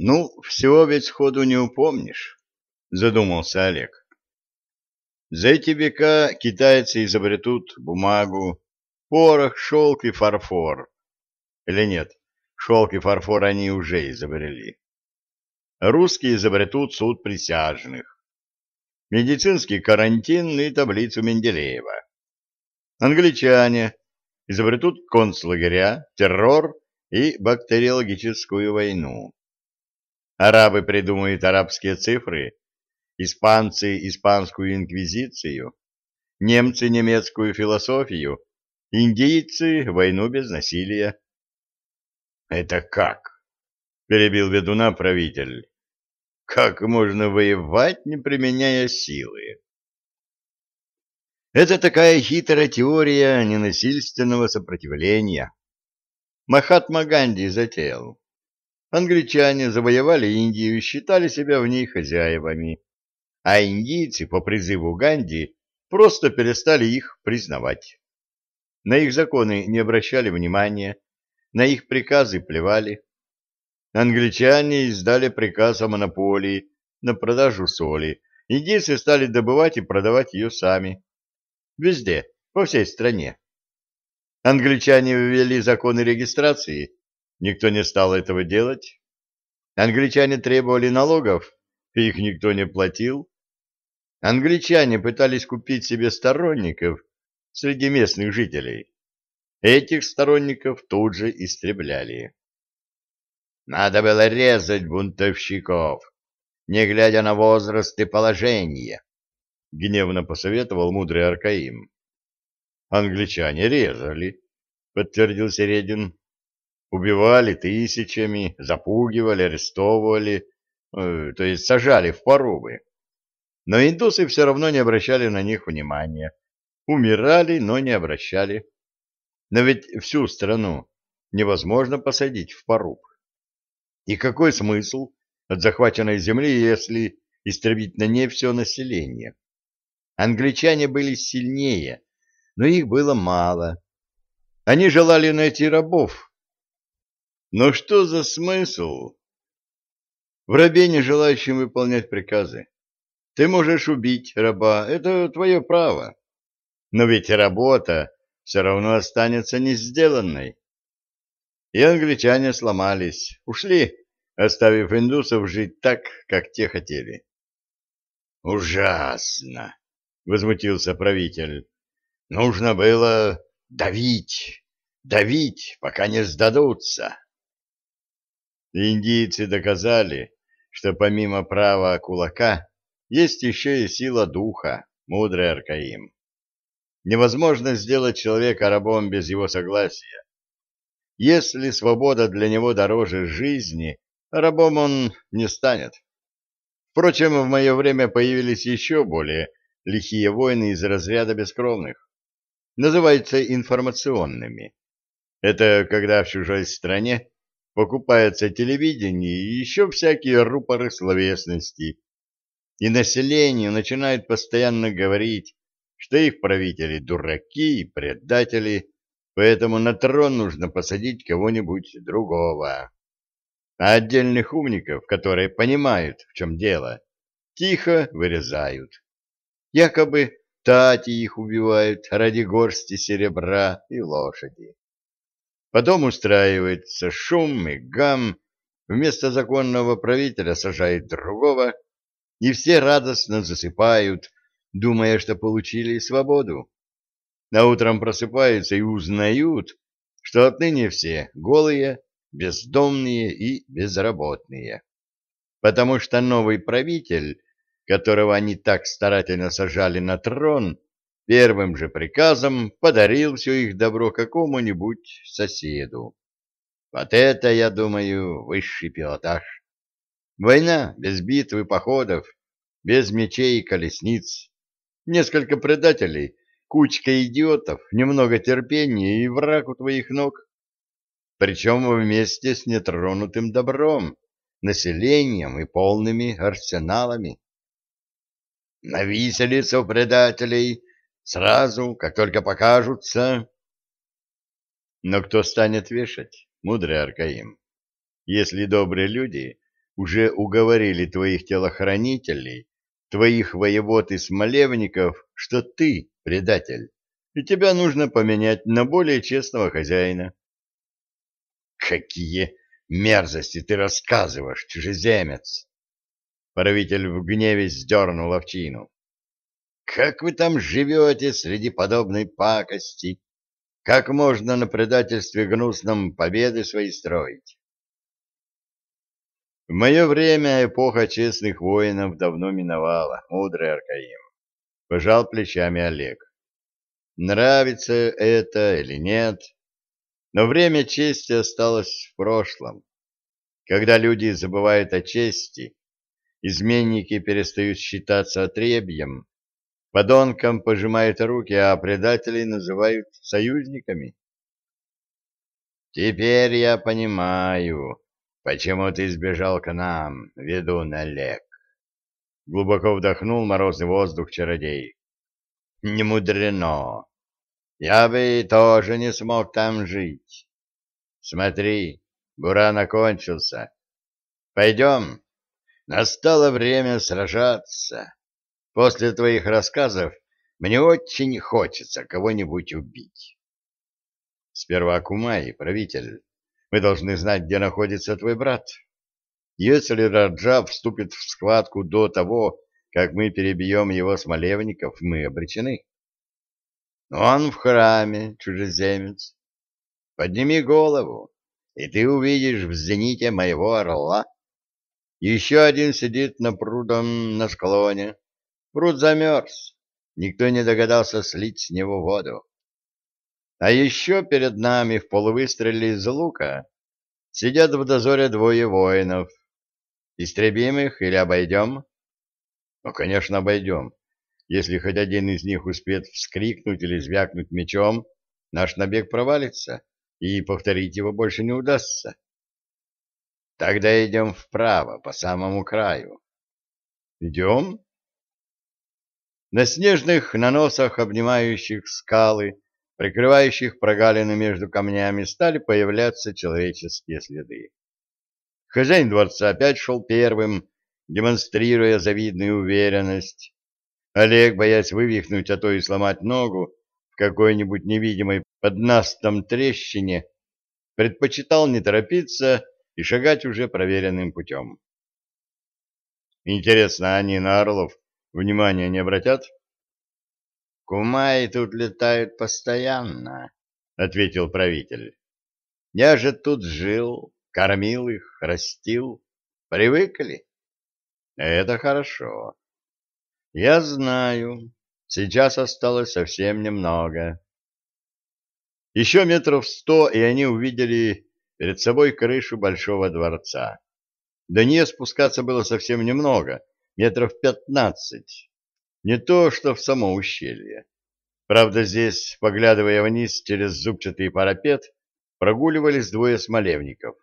Ну, всего ведь сходу не упомнишь, задумался Олег. За эти века китайцы изобретут бумагу, порох, шелк и фарфор. Или нет, шелк и фарфор они уже изобрели. Русские изобретут суд присяжных, медицинский карантин и таблицу Менделеева. Англичане изобретут концлагеря, террор и бактериологическую войну. Арабы придумают арабские цифры, испанцы — испанскую инквизицию, немцы — немецкую философию, индийцы — войну без насилия. — Это как? — перебил ведуна правитель. — Как можно воевать, не применяя силы? Это такая хитрая теория ненасильственного сопротивления. Махатма Ганди затеял. Англичане завоевали Индию и считали себя в ней хозяевами, а индийцы по призыву Ганди просто перестали их признавать. На их законы не обращали внимания, на их приказы плевали. Англичане издали приказ о монополии на продажу соли, индийцы стали добывать и продавать ее сами. Везде, по всей стране. Англичане ввели законы регистрации, Никто не стал этого делать. Англичане требовали налогов, их никто не платил. Англичане пытались купить себе сторонников среди местных жителей. Этих сторонников тут же истребляли. Надо было резать бунтовщиков, не глядя на возраст и положение, — гневно посоветовал мудрый Аркаим. — Англичане резали, — подтвердил Середин. Убивали тысячами, запугивали, арестовывали, э, то есть сажали в порубы. Но индусы все равно не обращали на них внимания. Умирали, но не обращали. Но ведь всю страну невозможно посадить в поруб. И какой смысл от захваченной земли, если истребить на ней все население? Англичане были сильнее, но их было мало. Они желали найти рабов, но что за смысл? В рабе не желающим выполнять приказы. Ты можешь убить раба, это твое право. Но ведь работа все равно останется не сделанной. И англичане сломались, ушли, оставив индусов жить так, как те хотели. «Ужасно!» — возмутился правитель. «Нужно было давить, давить, пока не сдадутся». Индийцы доказали, что помимо права кулака есть еще и сила духа, мудрый Аркаим. Невозможно сделать человека рабом без его согласия. Если свобода для него дороже жизни, рабом он не станет. Впрочем, в мое время появились еще более лихие войны из разряда бескровных. Называются информационными. Это когда в чужой стране покупается телевидение и еще всякие рупоры словесности, и населению начинает постоянно говорить, что их правители дураки и предатели, поэтому на трон нужно посадить кого-нибудь другого. А отдельных умников, которые понимают, в чем дело, тихо вырезают. Якобы тати их убивают ради горсти серебра и лошади. Потом устраивается шум и гам, вместо законного правителя сажает другого, и все радостно засыпают, думая, что получили свободу. А утром просыпаются и узнают, что отныне все голые, бездомные и безработные. Потому что новый правитель, которого они так старательно сажали на трон, первым же приказом подарил все их добро какому-нибудь соседу. Вот это, я думаю, высший пилотаж. Война без битв и походов, без мечей и колесниц. Несколько предателей, кучка идиотов, немного терпения и враг у твоих ног. Причем вместе с нетронутым добром, населением и полными арсеналами. На виселицу предателей Сразу, как только покажутся. Но кто станет вешать, мудрый Аркаим? Если добрые люди уже уговорили твоих телохранителей, твоих воевод и смолевников, что ты предатель, и тебя нужно поменять на более честного хозяина. Какие мерзости ты рассказываешь, чужеземец! Правитель в гневе сдернул овчину. Как вы там живете среди подобной пакости? Как можно на предательстве гнусном победы свои строить? В мое время эпоха честных воинов давно миновала, мудрый Аркаим. Пожал плечами Олег. Нравится это или нет, но время чести осталось в прошлом. Когда люди забывают о чести, изменники перестают считаться отребьем, подонкам пожимают руки, а предателей называют союзниками. Теперь я понимаю, почему ты сбежал к нам, ведун Олег. Глубоко вдохнул морозный воздух чародей. Не мудрено. Я бы тоже не смог там жить. Смотри, буран окончился. Пойдем. Настало время сражаться. После твоих рассказов мне очень хочется кого-нибудь убить. Сперва Кумай, правитель. Мы должны знать, где находится твой брат. Если Раджа вступит в схватку до того, как мы перебьем его смолевников, мы обречены. Он в храме, чужеземец. Подними голову, и ты увидишь в зените моего орла. Еще один сидит на прудом на склоне. Пруд замерз. Никто не догадался слить с него воду. А еще перед нами в полувыстреле из лука сидят в дозоре двое воинов. Истребим их или обойдем? Ну, конечно, обойдем. Если хоть один из них успеет вскрикнуть или звякнуть мечом, наш набег провалится, и повторить его больше не удастся. Тогда идем вправо, по самому краю. Идем? На снежных наносах, обнимающих скалы, прикрывающих прогалины между камнями, стали появляться человеческие следы. Хозяин дворца опять шел первым, демонстрируя завидную уверенность, Олег, боясь вывихнуть, а то и сломать ногу в какой-нибудь невидимой под настом трещине, предпочитал не торопиться и шагать уже проверенным путем. Интересно, они на орлов внимания не обратят? Кумаи тут летают постоянно, — ответил правитель. Я же тут жил, кормил их, растил. Привыкли? Это хорошо. Я знаю. Сейчас осталось совсем немного. Еще метров сто, и они увидели перед собой крышу большого дворца. До нее спускаться было совсем немного, метров пятнадцать. Не то, что в само ущелье. Правда, здесь, поглядывая вниз через зубчатый парапет, прогуливались двое смолевников.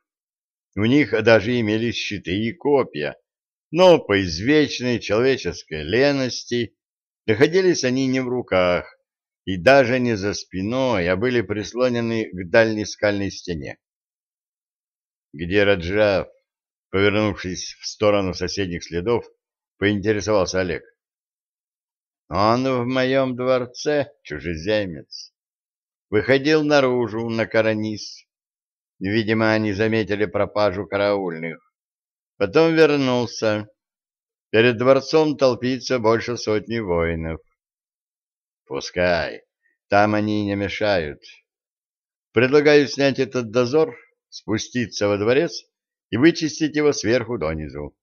У них даже имелись щиты и копья, но по извечной человеческой лености находились они не в руках и даже не за спиной, а были прислонены к дальней скальной стене. Где Раджав, повернувшись в сторону соседних следов, поинтересовался Олег. Он в моем дворце, чужеземец. Выходил наружу на каранис. Видимо, они заметили пропажу караульных. Потом вернулся. Перед дворцом толпится больше сотни воинов. Пускай. Там они не мешают. Предлагаю снять этот дозор, спуститься во дворец и вычистить его сверху донизу.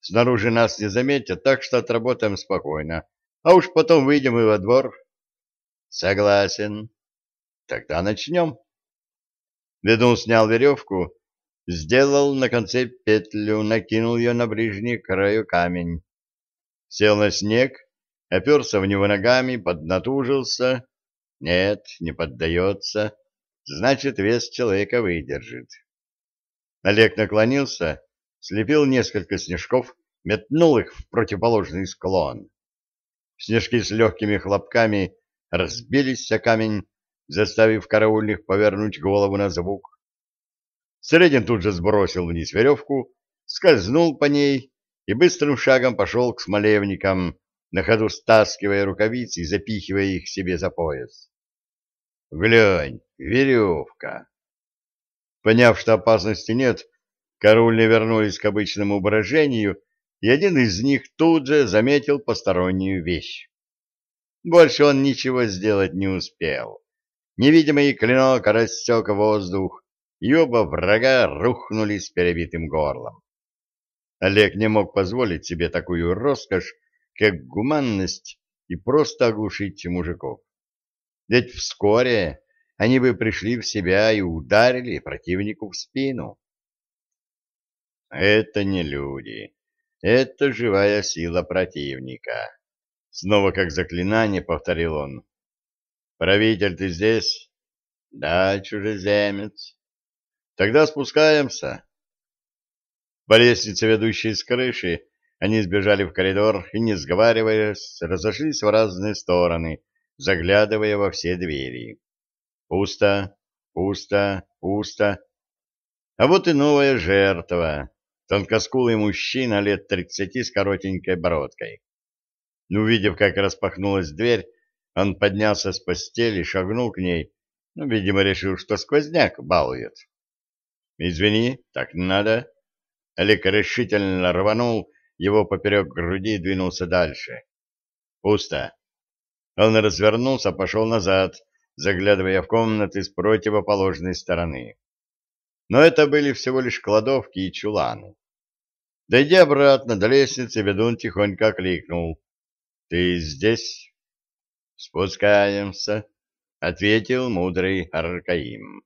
Снаружи нас не заметят, так что отработаем спокойно. А уж потом выйдем и во двор. Согласен. Тогда начнем. Ведун снял веревку Сделал на конце петлю, накинул ее на ближний краю камень. Сел на снег, оперся в него ногами, поднатужился. Нет, не поддается. Значит, вес человека выдержит. Олег наклонился, слепил несколько снежков, метнул их в противоположный склон. Снежки с легкими хлопками разбились о камень, заставив караульных повернуть голову на звук. Средин тут же сбросил вниз веревку, скользнул по ней и быстрым шагом пошел к смолевникам, на ходу стаскивая рукавицы и запихивая их себе за пояс. «Глянь, веревка!» Поняв, что опасности нет, корольни вернулись к обычному брожению, и один из них тут же заметил постороннюю вещь. Больше он ничего сделать не успел. Невидимый клинок рассек воздух, и оба врага рухнули с перебитым горлом. Олег не мог позволить себе такую роскошь, как гуманность, и просто оглушить мужиков. Ведь вскоре они бы пришли в себя и ударили противнику в спину. Это не люди, это живая сила противника. Снова как заклинание повторил он. Правитель, ты здесь? Да, чужеземец. Тогда спускаемся. По лестнице, ведущей с крыши, они сбежали в коридор и, не сговариваясь, разошлись в разные стороны, заглядывая во все двери. Пусто, пусто, пусто. А вот и новая жертва. Тонкоскулый мужчина лет тридцати с коротенькой бородкой. Увидев, как распахнулась дверь, он поднялся с постели, шагнул к ней, ну, видимо, решил, что сквозняк балует. «Извини, так надо». Олег решительно рванул его поперек груди и двинулся дальше. Пусто. Он развернулся, пошел назад, заглядывая в комнаты с противоположной стороны. Но это были всего лишь кладовки и чуланы. Дойдя обратно до лестницы, ведун тихонько окликнул. — Ты здесь? — Спускаемся, — ответил мудрый Аркаим.